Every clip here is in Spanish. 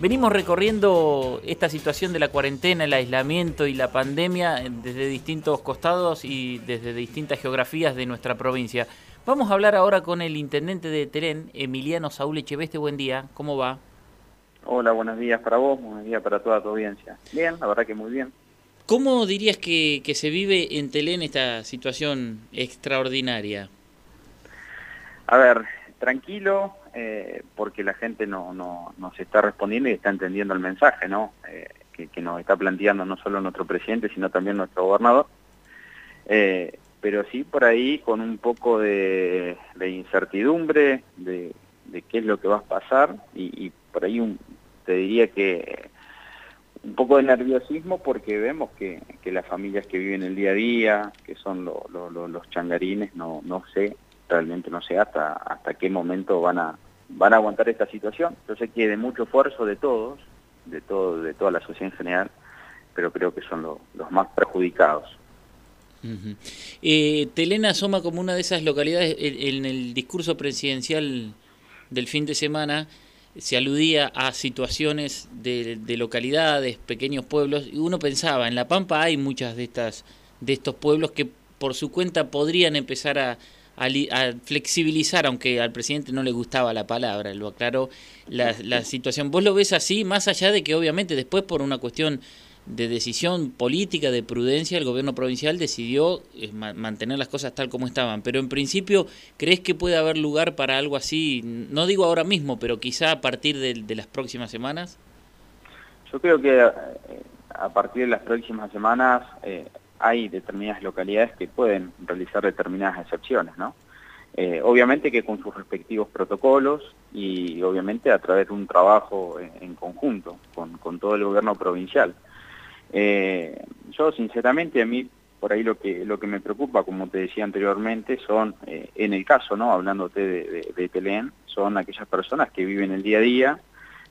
Venimos recorriendo esta situación de la cuarentena, el aislamiento y la pandemia desde distintos costados y desde distintas geografías de nuestra provincia. Vamos a hablar ahora con el intendente de Terén, Emiliano Saúl Echeveste. Buen día, ¿cómo va? Hola, buenos días para vos, buenos días para toda tu audiencia. Bien, la verdad que muy bien. ¿Cómo dirías que, se vive en Telén esta situación extraordinaria? A ver, tranquilo, eh, porque la gente no, no, se está respondiendo y está entendiendo el mensaje, ¿no? Eh, que, nos está planteando no solo nuestro presidente, sino también nuestro gobernador. Eh, pero sí por ahí con un poco de, incertidumbre de, qué es lo que va a pasar y, por ahí te diría que un poco de nerviosismo porque vemos que, las familias que viven el día a día, que son los changarines, no, no sé realmente no sé hasta, hasta qué momento van a, van a aguantar esta situación. Yo sé que de mucho esfuerzo de todos, de, todo, de toda la sociedad en general, pero creo que son los más perjudicados. Eh, Telena asoma como una de esas localidades, en, el discurso presidencial del fin de semana, se aludía a situaciones de, de, localidades, pequeños pueblos, y uno pensaba, en La Pampa hay muchas de estas de estos pueblos que por su cuenta podrían empezar a, a, flexibilizar, aunque al presidente no le gustaba la palabra, lo aclaró, la, situación. ¿Vos lo ves así, más allá de que obviamente después por una cuestión de decisión política, de prudencia, el gobierno provincial decidió eh, mantener las cosas tal como estaban. Pero en principio, ¿crees que puede haber lugar para algo así? No digo ahora mismo, pero quizá a partir de, las próximas semanas. Yo creo que eh, a partir de las próximas semanas eh, hay determinadas localidades que pueden realizar determinadas excepciones, ¿no? Eh, obviamente que con sus respectivos protocolos y obviamente a través de un trabajo en, conjunto con, todo el gobierno provincial. Eh, yo sinceramente a mí por ahí lo que lo que me preocupa, como te decía anteriormente, son, eh, en el caso, ¿no? hablándote de, de, de son aquellas personas que viven el día a día,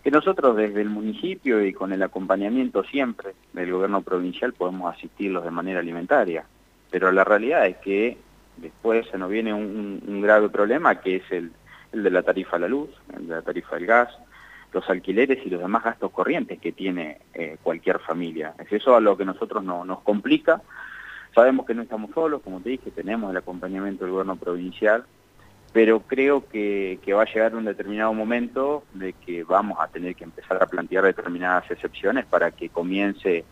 que nosotros desde el municipio y con el acompañamiento siempre del gobierno provincial podemos asistirlos de manera alimentaria. Pero la realidad es que después se nos viene un, grave problema que es el, de la tarifa de la luz, el de la tarifa del gas, los alquileres y los demás gastos corrientes que tiene eh, cualquier familia. Es eso a lo que nosotros no, nos complica. Sabemos que no estamos solos, como te dije, tenemos el acompañamiento del gobierno provincial, pero creo que, va a llegar un determinado momento de que vamos a tener que empezar a plantear determinadas excepciones para que comience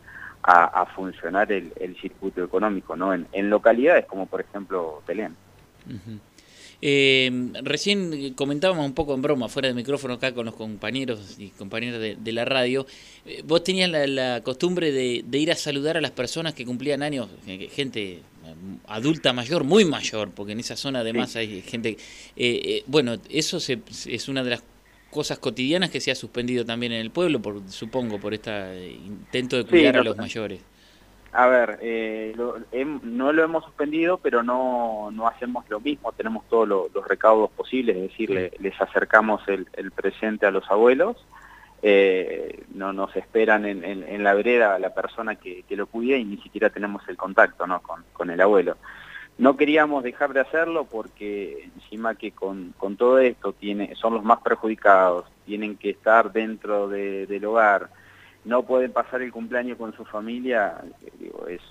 a, funcionar el, circuito económico, ¿no? En, localidades como por ejemplo Telén. Eh, recién comentábamos un poco en broma, fuera de micrófono acá con los compañeros y compañeras de, la radio. Eh, vos tenías la, costumbre de, ir a saludar a las personas que cumplían años, eh, gente adulta mayor, muy mayor, porque en esa zona además hay gente... bueno, eso es una de las cosas cotidianas que se ha suspendido también en el pueblo, por, supongo, por este intento de cuidar a los mayores. A ver, eh, no lo hemos suspendido, pero no, no hacemos lo mismo, tenemos todos los recaudos posibles, es decir, les acercamos el, presente a los abuelos, eh, no nos esperan en, la vereda la persona que, lo cuide y ni siquiera tenemos el contacto ¿no? con, el abuelo. No queríamos dejar de hacerlo porque encima que con, todo esto tiene, son los más perjudicados, tienen que estar dentro del hogar, no pueden pasar el cumpleaños con su familia, es,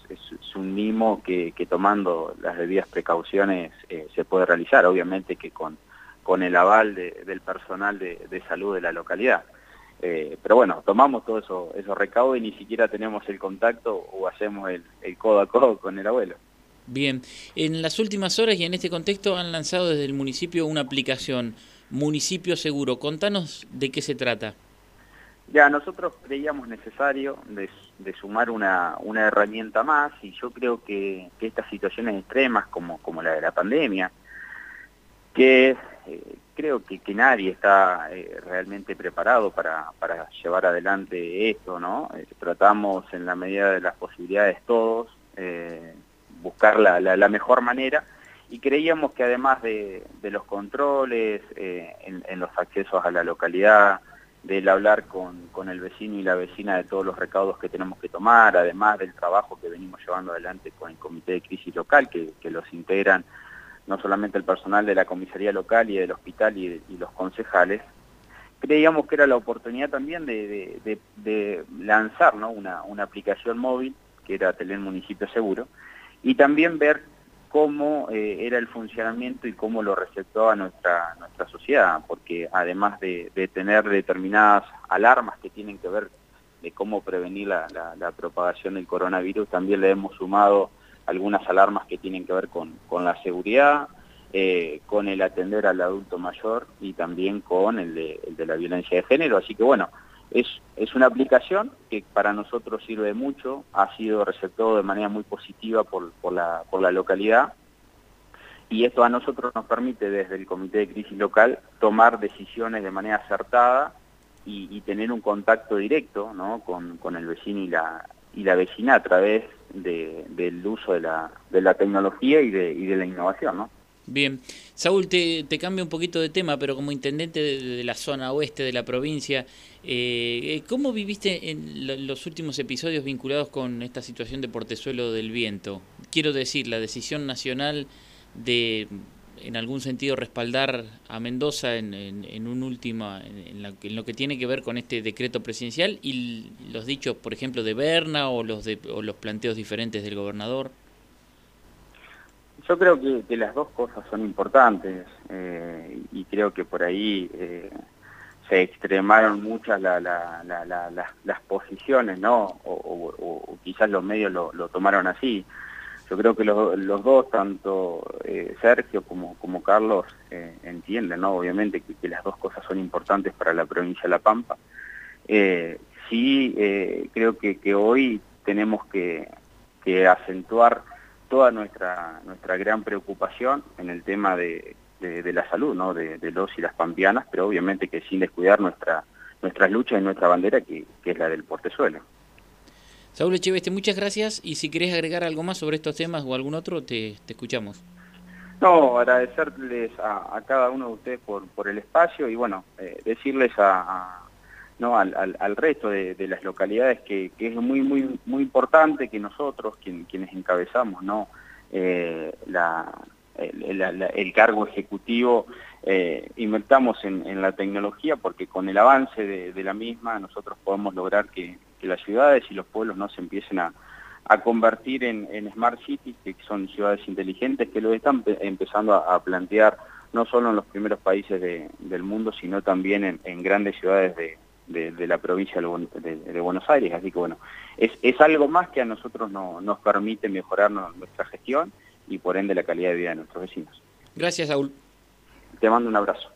un mimo que, tomando las debidas precauciones eh, se puede realizar, obviamente que con, con el aval del personal de, salud de la localidad. Eh, pero bueno, tomamos todo eso, esos recaudos y ni siquiera tenemos el contacto o hacemos el, el codo a codo con el abuelo. Bien, en las últimas horas y en este contexto han lanzado desde el municipio una aplicación, Municipio Seguro. Contanos de qué se trata. Ya, nosotros creíamos necesario de, sumar una, herramienta más y yo creo que, estas situaciones extremas como, como la de la pandemia, que eh, creo que, que, nadie está eh, realmente preparado para, llevar adelante esto, ¿no? Eh, tratamos en la medida de las posibilidades todos buscar la, mejor manera y creíamos que además de, los controles en los accesos a la localidad, del hablar con, el vecino y la vecina de todos los recaudos que tenemos que tomar, además del trabajo que venimos llevando adelante con el Comité de Crisis Local, que, los integran no solamente el personal de la comisaría local y del hospital y, los concejales, creíamos que era la oportunidad también de, lanzar una, aplicación móvil, que era Tener Municipio Seguro, y también ver cómo eh, era el funcionamiento y cómo lo receptaba nuestra, nuestra sociedad, porque además de, tener determinadas alarmas que tienen que ver de cómo prevenir la, propagación del coronavirus, también le hemos sumado algunas alarmas que tienen que ver con, con la seguridad, eh, con el atender al adulto mayor y también con el de, la violencia de género. Así que bueno, es, es una aplicación que para nosotros sirve mucho, ha sido receptado de manera muy positiva por, por, la, por la localidad y esto a nosotros nos permite desde el Comité de Crisis Local tomar decisiones de manera acertada y, tener un contacto directo ¿no? con, con, el vecino y la, y la vecina a través de, del uso de la, de la tecnología y de, y de la innovación. ¿no? Bien, Saúl, te, cambio un poquito de tema, pero como intendente de, la zona oeste de la provincia, eh, eh, ¿cómo viviste en los últimos episodios vinculados con esta situación de Portezuelo del Viento? Quiero decir, la decisión nacional de, en algún sentido, respaldar a Mendoza en, en, un último, en, lo que tiene que ver con este decreto presidencial y los dichos, por ejemplo, de Berna o los, de, o los planteos diferentes del gobernador. Yo creo que, las dos cosas son importantes eh, y creo que por ahí eh, se extremaron muchas las posiciones, ¿no? O, quizás los medios lo, tomaron así. Yo creo que los, dos, tanto eh, Sergio como, Carlos, entienden, ¿no? Obviamente que, las dos cosas son importantes para la provincia de La Pampa. sí, creo que, hoy tenemos que acentuar toda nuestra, nuestra gran preocupación en el tema de, de, la salud, ¿no? De, los y las pampianas, pero obviamente que sin descuidar nuestra, nuestras luchas y nuestra bandera, que, que es la del portezuelo. Saúl Echeveste, muchas gracias y si querés agregar algo más sobre estos temas o algún otro, te, te escuchamos. No, agradecerles a, a, cada uno de ustedes por, por el espacio y bueno, eh, decirles a ¿no? al, al, resto de, las localidades que, es muy muy muy importante que nosotros quienes encabezamos no eh, la, el, cargo ejecutivo eh, invertamos en, la tecnología porque con el avance de, la misma nosotros podemos lograr que, las ciudades y los pueblos no se empiecen a, convertir en, smart cities, que son ciudades inteligentes, que lo están empezando a, plantear no solo en los primeros países del mundo, sino también en grandes ciudades de, de, la provincia de, Buenos Aires. Así que bueno, es, es algo más que a nosotros no, nos permite mejorar nuestra gestión y por ende la calidad de vida de nuestros vecinos. Gracias, Saúl. Te mando un abrazo.